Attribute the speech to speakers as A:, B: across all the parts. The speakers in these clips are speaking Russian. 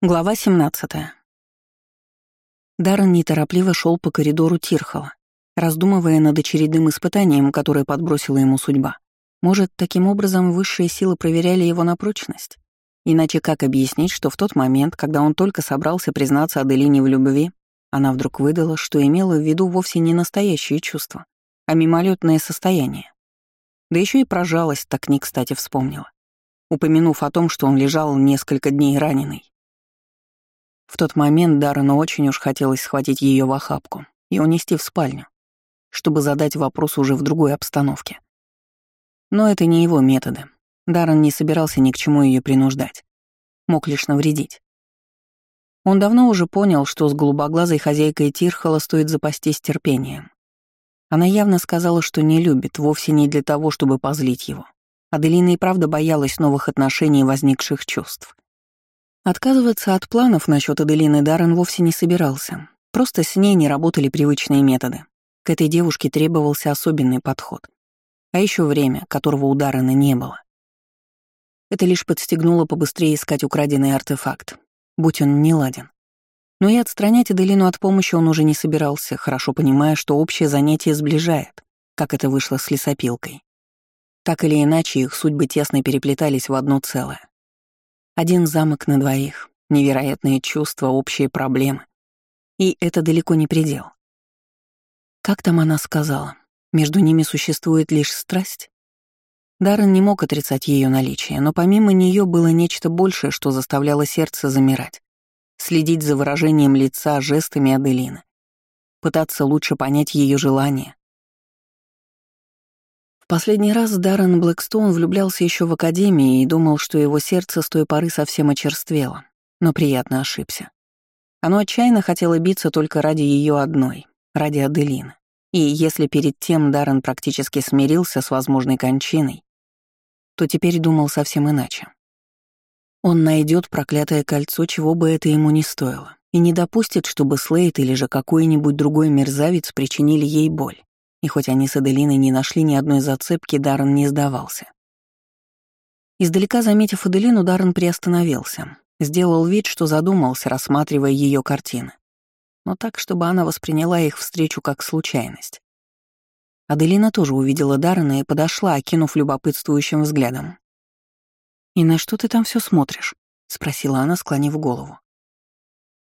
A: Глава 17. Даррен неторопливо шел по коридору Тирхола, раздумывая над очередным испытанием, которое подбросила ему судьба. Может, таким образом высшие силы проверяли его на прочность? Иначе как объяснить, что в тот момент, когда он только собрался признаться Аделине в любви, она вдруг выдала, что имела в виду вовсе не настоящие чувства, а мимолетное состояние. Да еще и про жалость так не кстати вспомнила, упомянув о том, что он лежал несколько дней раненый. В тот момент Даррену очень уж хотелось схватить ее в охапку и унести в спальню, чтобы задать вопрос уже в другой обстановке. Но это не его методы. Даррен не собирался ни к чему ее принуждать. Мог лишь навредить. Он давно уже понял, что с голубоглазой хозяйкой Тирхола стоит запастись терпением. Она явно сказала, что не любит, вовсе не для того, чтобы позлить его. Аделина и правда боялась новых отношений и возникших чувств. Отказываться от планов насчет Аделины Даррен вовсе не собирался. Просто с ней не работали привычные методы. К этой девушке требовался особенный подход. А еще время, которого у Даррена не было. Это лишь подстегнуло побыстрее искать украденный артефакт, будь он не ладен. Но и отстранять Аделину от помощи он уже не собирался, хорошо понимая, что общее занятие сближает, как это вышло с лесопилкой. Так или иначе, их судьбы тесно переплетались в одно целое. Один замок на двоих, невероятные чувства, общие проблемы. И это далеко не предел. Как там она сказала, между ними существует лишь страсть? Даррен не мог отрицать ее наличие, но помимо нее было нечто большее, что заставляло сердце замирать, следить за выражением лица, жестами Аделины, пытаться лучше понять ее желания, Последний раз Даррен Блэкстоун влюблялся еще в академии и думал, что его сердце с той поры совсем очерствело, но приятно ошибся. Оно отчаянно хотело биться только ради ее одной, ради Аделины. И если перед тем Даррен практически смирился с возможной кончиной, то теперь думал совсем иначе. Он найдет проклятое кольцо, чего бы это ему не стоило, и не допустит, чтобы Слейт или же какой-нибудь другой мерзавец причинили ей боль. И хоть они с Аделиной не нашли ни одной зацепки, Даррен не сдавался. Издалека заметив Аделину, Даррен приостановился. Сделал вид, что задумался, рассматривая ее картины. Но так, чтобы она восприняла их встречу как случайность. Аделина тоже увидела Даррена и подошла, окинув любопытствующим взглядом. «И на что ты там все смотришь?» — спросила она, склонив голову.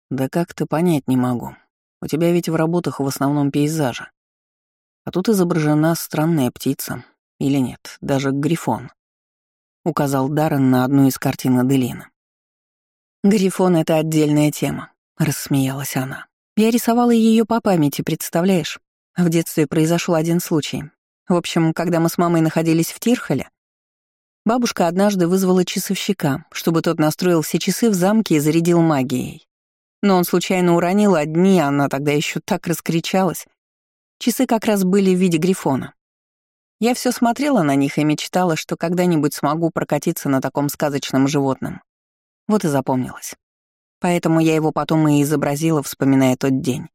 A: «Да как-то понять не могу. У тебя ведь в работах в основном пейзажи. А тут изображена странная птица. Или нет, даже грифон. Указал Даррен на одну из картин Аделины. «Грифон — это отдельная тема», — рассмеялась она. «Я рисовала ее по памяти, представляешь? В детстве произошел один случай. В общем, когда мы с мамой находились в Тирхоле, бабушка однажды вызвала часовщика, чтобы тот настроил все часы в замке и зарядил магией. Но он случайно уронил одни, а она тогда еще так раскричалась, Часы как раз были в виде грифона. Я все смотрела на них и мечтала, что когда-нибудь смогу прокатиться на таком сказочном животном. Вот и запомнилось. Поэтому я его потом и изобразила, вспоминая тот день.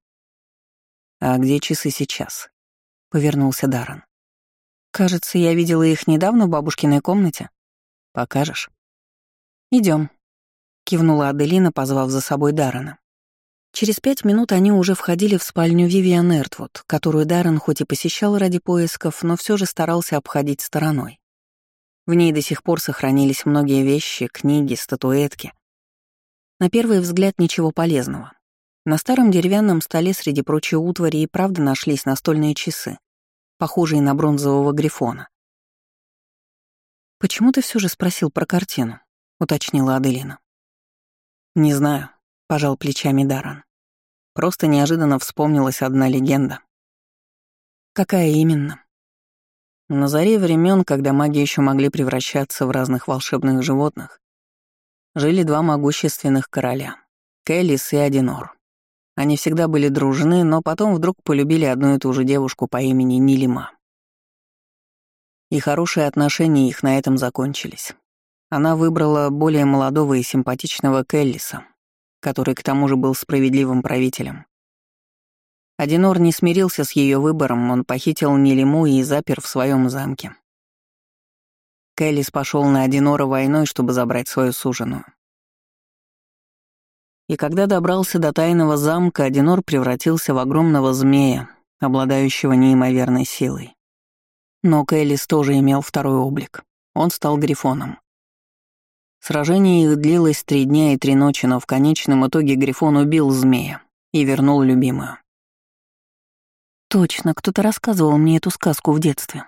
A: «А где часы сейчас?» — повернулся Даррен. «Кажется, я видела их недавно в бабушкиной комнате. Покажешь?» Идем, кивнула Аделина, позвав за собой Даррена. Через пять минут они уже входили в спальню Вивиан Эртвуд, которую Даррен хоть и посещал ради поисков, но все же старался обходить стороной. В ней до сих пор сохранились многие вещи, книги, статуэтки. На первый взгляд ничего полезного. На старом деревянном столе среди прочей утвари и правда нашлись настольные часы, похожие на бронзового грифона. «Почему ты все же спросил про картину?» — уточнила Аделина. «Не знаю», — пожал плечами Даран. Просто неожиданно вспомнилась одна легенда. Какая именно? На заре времен, когда маги еще могли превращаться в разных волшебных животных, жили два могущественных короля — Келлис и Адинор. Они всегда были дружны, но потом вдруг полюбили одну и ту же девушку по имени Нилима. И хорошие отношения их на этом закончились. Она выбрала более молодого и симпатичного Келлиса, который к тому же был справедливым правителем. Адинор не смирился с ее выбором, он похитил Нелиму и запер в своем замке. Келлис пошел на Адинора войной, чтобы забрать свою суженую. И когда добрался до тайного замка, Одинор превратился в огромного змея, обладающего неимоверной силой. Но Кэллис тоже имел второй облик. Он стал Грифоном. Сражение их длилось три дня и три ночи, но в конечном итоге Грифон убил змея и вернул любимую.
B: Точно, кто-то рассказывал мне эту сказку в детстве.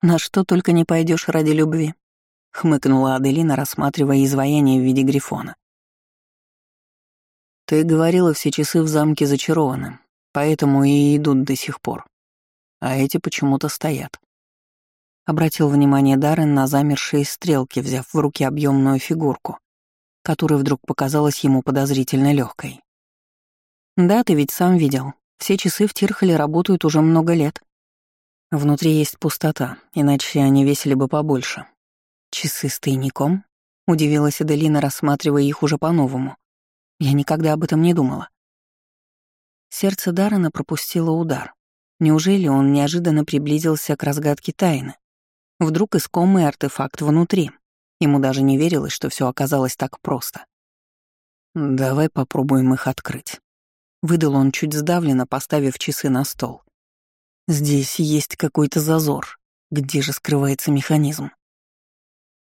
B: На что только не пойдешь ради любви, хмыкнула Аделина, рассматривая изваяние в виде грифона.
A: Ты говорила, все часы в замке зачарованы, поэтому и идут до сих пор. А эти почему-то стоят. Обратил внимание Даррен на замершие стрелки, взяв в руки объемную фигурку, которая вдруг показалась ему подозрительно легкой. Да, ты ведь сам видел. Все часы в Тирхоле работают уже много лет. Внутри есть пустота, иначе они весили бы побольше. Часы с тайником? Удивилась Аделина, рассматривая их уже по-новому. Я никогда об этом не думала. Сердце Даррена пропустило удар. Неужели он неожиданно приблизился к разгадке тайны? Вдруг искомый артефакт внутри. Ему даже не верилось, что все оказалось так просто. «Давай попробуем их открыть». Выдал он чуть сдавленно, поставив часы на стол. «Здесь есть какой-то зазор. Где же скрывается механизм?»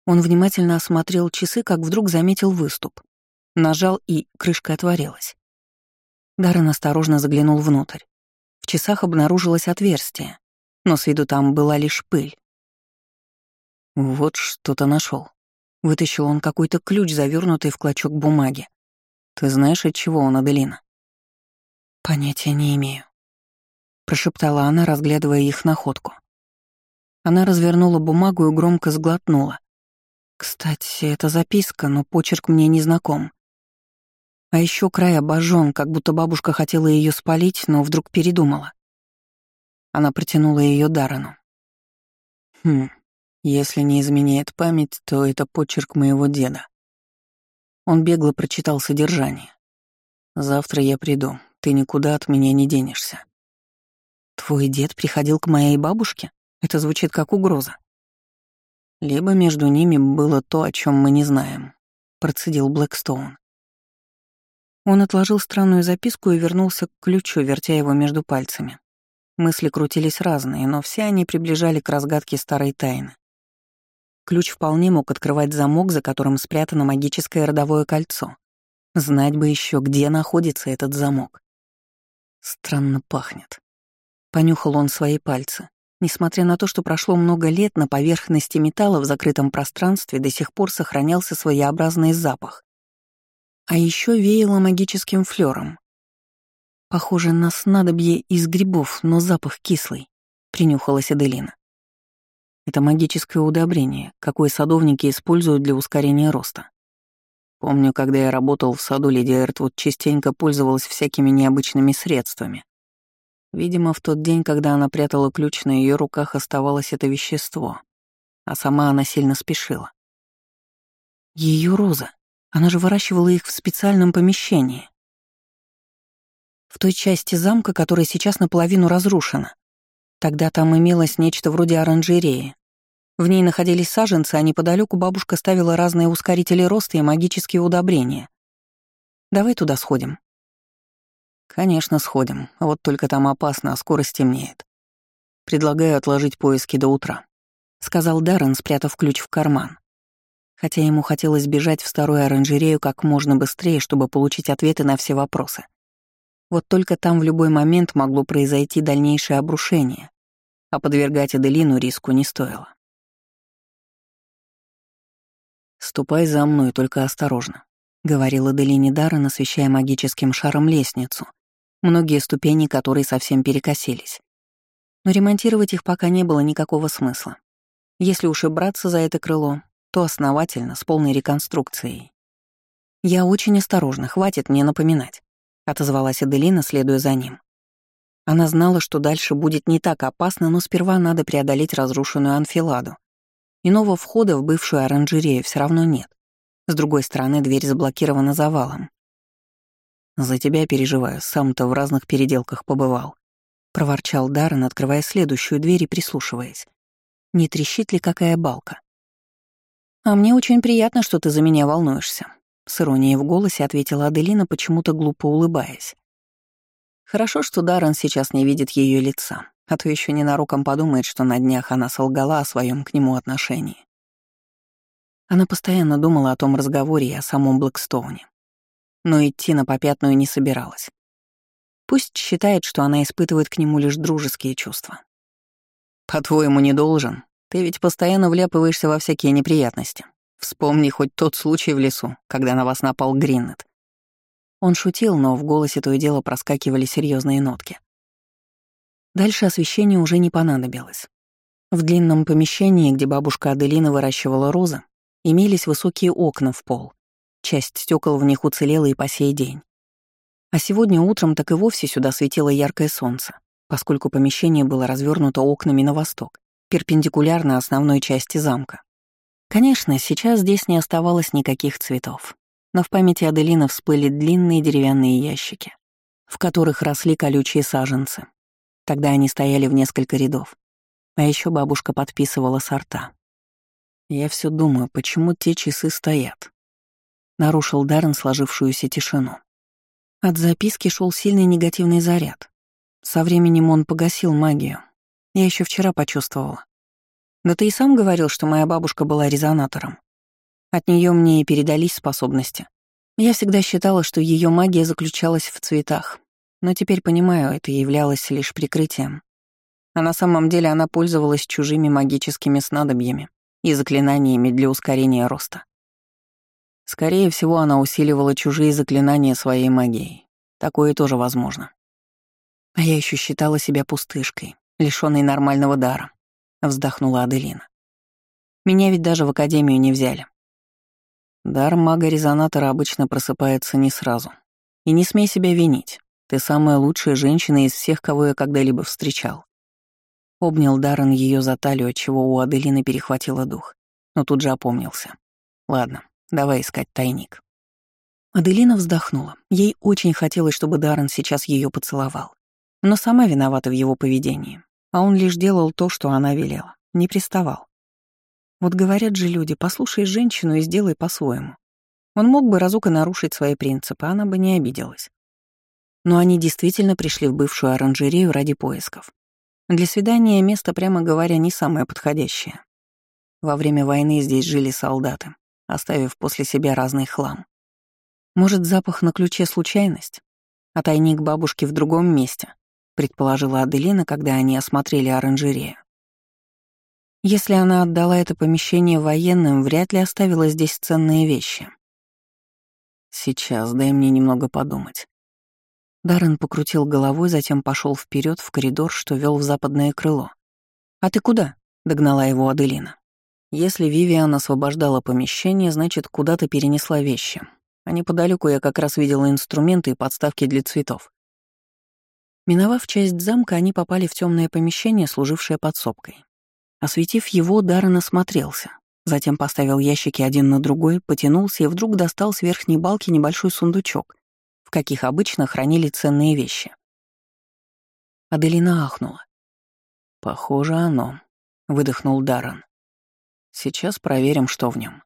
A: Он внимательно осмотрел часы, как вдруг заметил выступ. Нажал, и крышка отворилась. Даррен осторожно заглянул внутрь. В часах обнаружилось отверстие, но с виду там была лишь пыль. Вот что-то нашел. Вытащил он какой-то ключ, завернутый в клочок бумаги. Ты знаешь, от чего он, Аделина? Понятия не имею. Прошептала она, разглядывая их находку. Она развернула бумагу и громко сглотнула. Кстати, это записка, но почерк мне не знаком. А еще край обожжен, как будто бабушка хотела ее спалить, но вдруг передумала. Она протянула ее Дарану. Хм, если не изменяет память, то это почерк моего деда. Он бегло прочитал содержание. «Завтра я приду, ты никуда от меня не денешься». «Твой дед приходил к моей бабушке? Это звучит как угроза». «Либо между ними было то, о чем мы не знаем», — процедил Блэкстоун. Он отложил странную записку и вернулся к ключу, вертя его между пальцами. Мысли крутились разные, но все они приближали к разгадке старой тайны. Ключ вполне мог открывать замок, за которым спрятано магическое родовое кольцо. Знать бы еще, где находится этот замок. Странно пахнет. Понюхал он свои пальцы. Несмотря на то, что прошло много лет, на поверхности металла в закрытом пространстве до сих пор сохранялся своеобразный запах. А еще веяло магическим флером. Похоже на снадобье из грибов, но запах кислый, принюхалась Аделина. Это магическое удобрение, какое садовники используют для ускорения роста. Помню, когда я работал в саду, леди Эртвуд частенько пользовалась всякими необычными средствами. Видимо, в тот день, когда она прятала ключ, на ее руках оставалось это вещество, а сама она сильно спешила. Ее роза. Она же выращивала их в специальном помещении. В той части замка, которая сейчас наполовину разрушена. Тогда там имелось нечто вроде оранжереи. В ней находились саженцы, а неподалеку бабушка ставила разные ускорители роста и магические удобрения. Давай туда сходим. Конечно, сходим. Вот только там опасно, а скоро стемнеет. Предлагаю отложить поиски до утра, сказал Даррен, спрятав ключ в карман хотя ему хотелось бежать в старую оранжерею как можно быстрее, чтобы получить ответы на все вопросы. Вот только там в любой момент могло произойти дальнейшее обрушение, а подвергать Аделину риску не стоило. «Ступай за мной, только осторожно», — говорил Аделине Даррен, освещая магическим шаром лестницу, многие ступени которой совсем перекосились. Но ремонтировать их пока не было никакого смысла. Если уж и браться за это крыло, то основательно, с полной реконструкцией. «Я очень осторожна, хватит мне напоминать», — отозвалась Аделина, следуя за ним. Она знала, что дальше будет не так опасно, но сперва надо преодолеть разрушенную анфиладу. Иного входа в бывшую оранжерею все равно нет. С другой стороны, дверь заблокирована завалом. «За тебя переживаю, сам-то в разных переделках побывал», — проворчал Даррен, открывая следующую дверь и прислушиваясь. Не трещит ли какая балка? «А мне очень приятно, что ты за меня волнуешься», С иронией в голосе ответила Аделина, почему-то глупо улыбаясь. Хорошо, что Даррен сейчас не видит ее лица, а то еще ненароком подумает, что на днях она солгала о своем к нему отношении. Она постоянно думала о том разговоре и о самом Блэкстоуне. Но идти на попятную не собиралась. Пусть считает, что она испытывает к нему лишь дружеские чувства. «По-твоему, не должен? Ты ведь постоянно вляпываешься во всякие неприятности. Вспомни хоть тот случай в лесу, когда на вас напал Гриннет. Он шутил, но в голосе то и дело проскакивали серьезные нотки. Дальше освещение уже не понадобилось. В длинном помещении, где бабушка Аделина выращивала розы, имелись высокие окна в пол. Часть стекол в них уцелела и по сей день. А сегодня утром так и вовсе сюда светило яркое солнце, поскольку помещение было развернуто окнами на восток, перпендикулярно основной части замка. Конечно, сейчас здесь не оставалось никаких цветов, но в памяти Аделины всплыли длинные деревянные ящики, в которых росли колючие саженцы. Тогда они стояли в несколько рядов. А еще бабушка подписывала сорта. Я все думаю, почему те часы стоят. Нарушил Даррен сложившуюся тишину. От записки шел сильный негативный заряд. Со временем он погасил магию. Я еще вчера почувствовала. Да ты и сам говорил, что моя бабушка была резонатором. От нее мне и передались способности. Я всегда считала, что ее магия заключалась в цветах, но теперь понимаю, это являлось лишь прикрытием. А на самом деле она пользовалась чужими магическими снадобьями и заклинаниями для ускорения роста. Скорее всего, она усиливала чужие заклинания своей магией. Такое тоже возможно. А я еще считала себя пустышкой, лишённой нормального дара вздохнула Аделина. Меня ведь даже в академию не взяли. Дар мага-резонатора обычно просыпается не сразу. И не смей себя винить. Ты самая лучшая женщина из всех, кого я когда-либо встречал. Обнял Даррен ее за талию, отчего у Аделины перехватило дух, но тут же опомнился. Ладно, давай искать тайник. Аделина вздохнула. Ей очень хотелось, чтобы Даррен сейчас ее поцеловал. Но сама виновата в его поведении. А он лишь делал то, что она велела, не приставал. Вот говорят же люди, послушай женщину и сделай по-своему. Он мог бы разука нарушить свои принципы, она бы не обиделась. Но они действительно пришли в бывшую оранжерею ради поисков. Для свидания место, прямо говоря, не самое подходящее. Во время войны здесь жили солдаты, оставив после себя разный хлам. Может, запах на ключе — случайность? А тайник бабушки в другом месте? предположила Аделина, когда они осмотрели оранжерею. Если она отдала это помещение военным, вряд ли оставила здесь ценные вещи. Сейчас дай мне немного подумать. Даррен покрутил головой, затем пошел вперед в коридор, что вел в западное крыло. «А ты куда?» — догнала его Аделина. «Если Вивиан освобождала помещение, значит, куда-то перенесла вещи. А неподалеку я как раз видела инструменты и подставки для цветов. Миновав часть замка, они попали в темное помещение, служившее подсобкой. Осветив его, Даррен осмотрелся. Затем поставил ящики один на другой, потянулся и вдруг достал с верхней балки небольшой сундучок, в каких обычно хранили ценные вещи. Аделина ахнула. «Похоже, оно», — выдохнул Даррен. «Сейчас проверим, что в нем.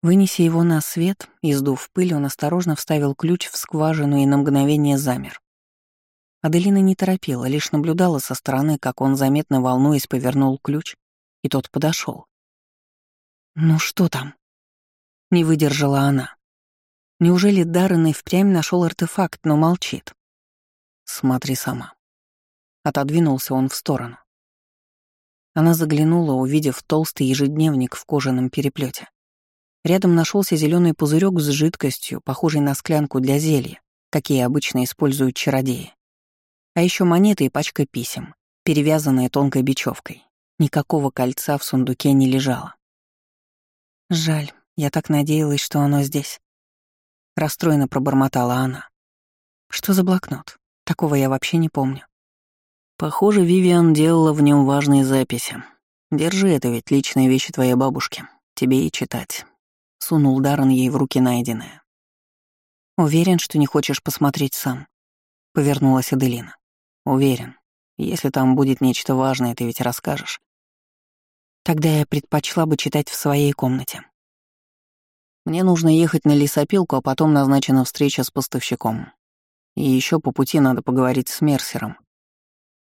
A: Вынеся его на свет и сдув пыль, он осторожно вставил ключ в скважину и на мгновение замер. Аделина не торопила, лишь наблюдала со стороны, как он заметно волнуясь повернул ключ, и тот подошел. «Ну что там?» Не выдержала она. Неужели Даррен и впрямь нашел артефакт, но молчит? «Смотри сама». Отодвинулся он в сторону. Она заглянула, увидев толстый ежедневник в кожаном переплете. Рядом нашелся зеленый пузырек с жидкостью, похожий на склянку для зелья, какие обычно используют чародеи. А еще монеты и пачка писем, перевязанные тонкой бечевкой. Никакого кольца в сундуке не лежало. Жаль, я так надеялась, что оно здесь. Расстроенно пробормотала она. Что за блокнот? Такого я вообще не помню. Похоже, Вивиан делала в нем важные записи. Держи это ведь личные вещи твоей бабушки. Тебе и читать. Сунул Даррен ей в руки найденное. Уверен, что не хочешь посмотреть сам. Повернулась Аделина. Уверен, если там будет нечто важное, ты ведь расскажешь. Тогда я предпочла бы читать в своей комнате. Мне нужно ехать на лесопилку, а потом назначена встреча с поставщиком. И еще по пути надо поговорить с Мерсером.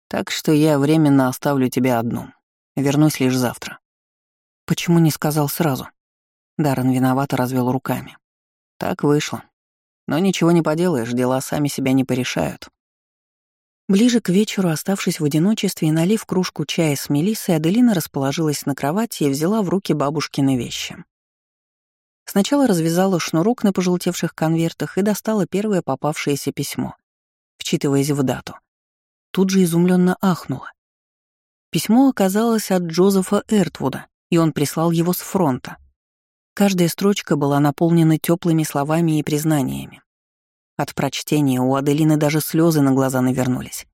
A: Так что я временно оставлю тебя одну. Вернусь лишь завтра. Почему не сказал сразу? Даррен виновато развел руками. Так вышло. Но ничего не поделаешь, дела сами себя не порешают. Ближе к вечеру, оставшись в одиночестве и налив кружку чая с Мелиссой, Аделина расположилась на кровати и взяла в руки бабушкины вещи. Сначала развязала шнурок на пожелтевших конвертах и достала первое попавшееся письмо, вчитываясь в дату. Тут же изумленно ахнула. Письмо оказалось от Джозефа Эртвуда, и он прислал его с фронта. Каждая строчка была наполнена теплыми словами и признаниями. От прочтения у Аделины даже слезы на глаза навернулись.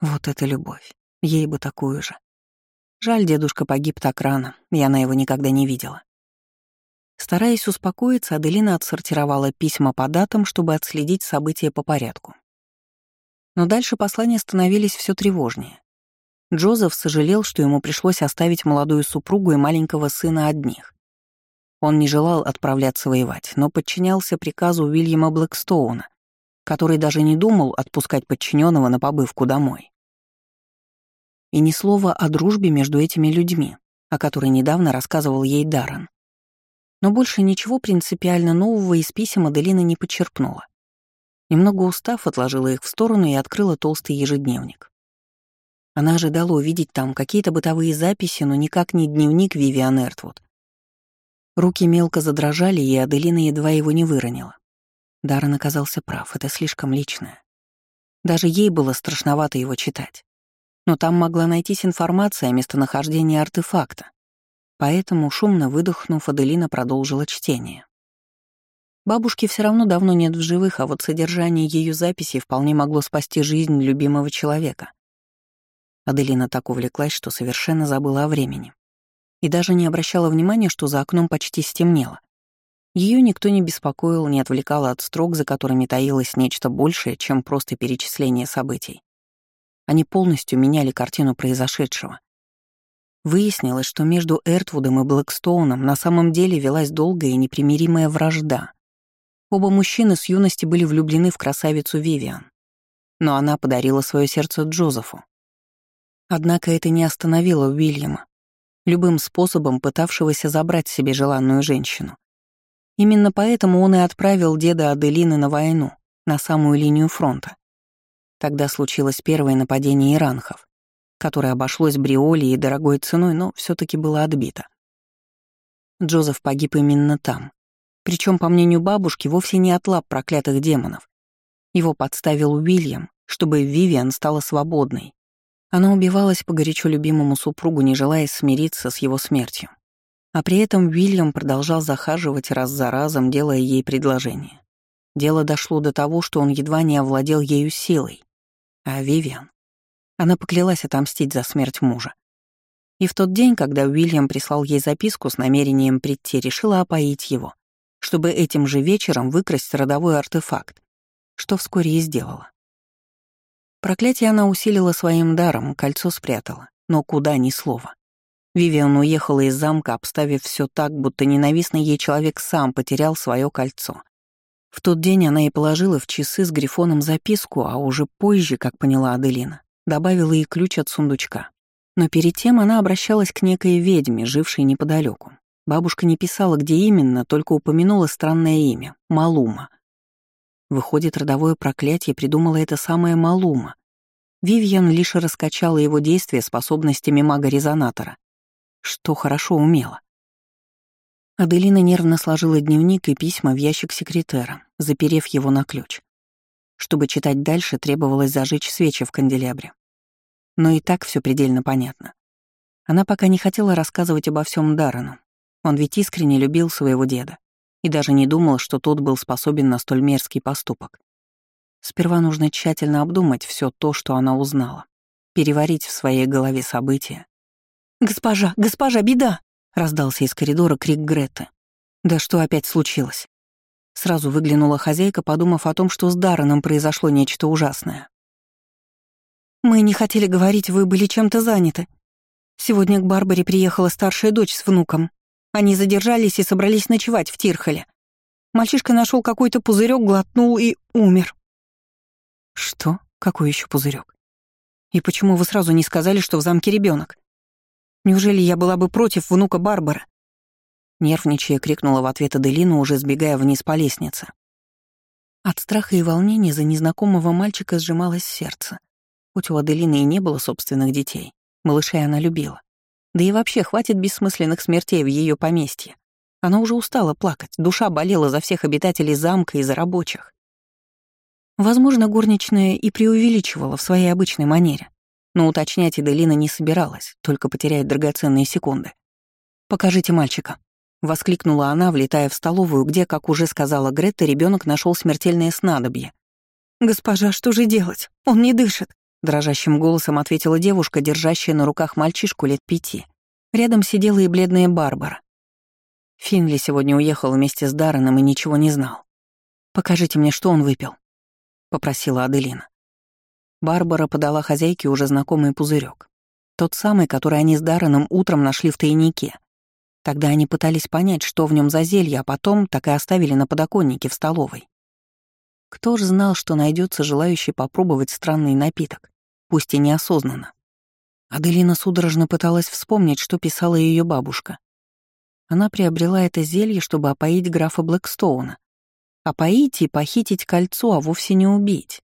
A: Вот это любовь. Ей бы такую же. Жаль, дедушка погиб так рано, и она его никогда не видела. Стараясь успокоиться, Аделина отсортировала письма по датам, чтобы отследить события по порядку. Но дальше послания становились все тревожнее. Джозеф сожалел, что ему пришлось оставить молодую супругу и маленького сына одних. Он не желал отправляться воевать, но подчинялся приказу Уильяма Блэкстоуна, который даже не думал отпускать подчиненного на побывку домой. И ни слова о дружбе между этими людьми, о которой недавно рассказывал ей Даррен. Но больше ничего принципиально нового из писем Аделина не подчерпнула. Немного устав, отложила их в сторону и открыла толстый ежедневник. Она ожидала увидеть там какие-то бытовые записи, но никак не дневник Вивиан Эртвуд. Руки мелко задрожали, и Аделина едва его не выронила. Даррен оказался прав, это слишком личное. Даже ей было страшновато его читать. Но там могла найтись информация о местонахождении артефакта. Поэтому, шумно выдохнув, Аделина продолжила чтение. Бабушки все равно давно нет в живых, а вот содержание ее записей вполне могло спасти жизнь любимого человека. Аделина так увлеклась, что совершенно забыла о времени и даже не обращала внимания, что за окном почти стемнело. Ее никто не беспокоил, не отвлекал от строк, за которыми таилось нечто большее, чем просто перечисление событий. Они полностью меняли картину произошедшего. Выяснилось, что между Эртвудом и Блэкстоуном на самом деле велась долгая и непримиримая вражда. Оба мужчины с юности были влюблены в красавицу Вивиан. Но она подарила свое сердце Джозефу. Однако это не остановило Уильяма, любым способом пытавшегося забрать себе желанную женщину. Именно поэтому он и отправил деда Аделины на войну, на самую линию фронта. Тогда случилось первое нападение иранхов, которое обошлось Бриоли и дорогой ценой, но все таки было отбито. Джозеф погиб именно там. Причем, по мнению бабушки, вовсе не от лап проклятых демонов. Его подставил Уильям, чтобы Вивиан стала свободной, она убивалась по горячо любимому супругу, не желая смириться с его смертью. А при этом Уильям продолжал захаживать раз за разом, делая ей предложение. Дело дошло до того, что он едва не овладел ею силой. А Вивиан? Она поклялась отомстить за смерть мужа. И в тот день, когда Уильям прислал ей записку с намерением прийти, решила опоить его, чтобы этим же вечером выкрасть родовой артефакт, что вскоре и сделала. Проклятие она усилила своим даром, кольцо спрятала, но куда ни слова. Вивиан уехала из замка, обставив все так, будто ненавистный ей человек сам потерял свое кольцо. В тот день она и положила в часы с грифоном записку, а уже позже, как поняла Аделина, добавила и ключ от сундучка. Но перед тем она обращалась к некой ведьме, жившей неподалеку. Бабушка не писала, где именно, только упомянула странное имя — Малума — Выходит, родовое проклятие придумала это самая Малума. Вивьен лишь раскачала его действия способностями мага-резонатора, что хорошо умела. Аделина нервно сложила дневник и письма в ящик секретера, заперев его на ключ. Чтобы читать дальше, требовалось зажечь свечи в канделябре. Но и так все предельно понятно. Она пока не хотела рассказывать обо всем Даррену. Он ведь искренне любил своего деда и даже не думал, что тот был способен на столь мерзкий поступок. Сперва нужно тщательно обдумать все то, что она узнала, переварить в своей голове события. «Госпожа, госпожа, беда!» — раздался из коридора крик Греты. «Да что опять случилось?» Сразу выглянула хозяйка, подумав о том, что с Дарреном произошло нечто ужасное. «Мы не хотели говорить, вы были чем-то заняты. Сегодня к Барбаре приехала старшая дочь с внуком. Они задержались и собрались ночевать в Тирхоле. Мальчишка нашел какой-то пузырек, глотнул и умер.
B: Что? Какой еще пузырек? И почему вы сразу не сказали, что в замке ребенок? Неужели я была бы против внука Барбары? Нервничая, крикнула в ответ Аделина, уже сбегая вниз по лестнице. От страха и волнения за незнакомого мальчика сжималось сердце. Хоть у Аделины и не было собственных детей, малышей она любила. Да и вообще хватит бессмысленных смертей в ее поместье. Она уже устала плакать, душа болела за всех обитателей замка и за рабочих. Возможно, горничная и преувеличивала в своей обычной манере, но уточнять Эделина не собиралась, только потеряет драгоценные секунды. «Покажите мальчика», — воскликнула она, влетая в столовую, где, как уже сказала Гретта, ребенок нашел смертельное снадобье.
A: «Госпожа, что же делать? Он не дышит», —
B: дрожащим голосом ответила девушка, держащая на руках мальчишку лет пяти. Рядом сидела и бледная Барбара. Финли сегодня уехал вместе с Дарреном и ничего не знал. «Покажите мне, что он выпил», — попросила Аделина. Барбара подала хозяйке уже знакомый пузырек. Тот самый, который они с Дарреном утром нашли в тайнике. Тогда они пытались понять, что в нем за зелье, а потом так и оставили на подоконнике в столовой. Кто ж знал, что найдется желающий попробовать странный напиток, пусть и неосознанно. Аделина судорожно пыталась вспомнить, что писала ее бабушка. Она приобрела это зелье, чтобы опоить графа Блэкстоуна. Опоить и похитить кольцо, а вовсе не убить.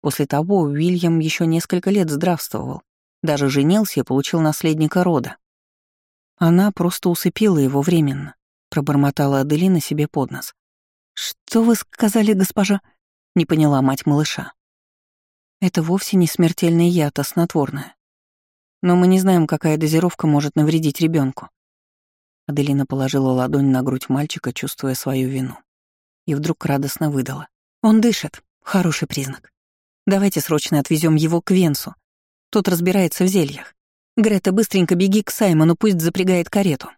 B: После того Уильям еще несколько лет здравствовал, даже женился и получил наследника рода. Она просто усыпила его временно, пробормотала Аделина себе под нос. «Что вы сказали, госпожа?» — не поняла мать малыша. «Это вовсе не смертельный яд, а снотворное. Но мы не знаем, какая дозировка может навредить ребенку. Аделина положила ладонь на грудь мальчика, чувствуя свою вину. И вдруг радостно выдала. «Он дышит. Хороший признак. Давайте срочно отвезем его к Венсу. Тот разбирается в зельях. Грета, быстренько беги к Саймону, пусть запрягает карету.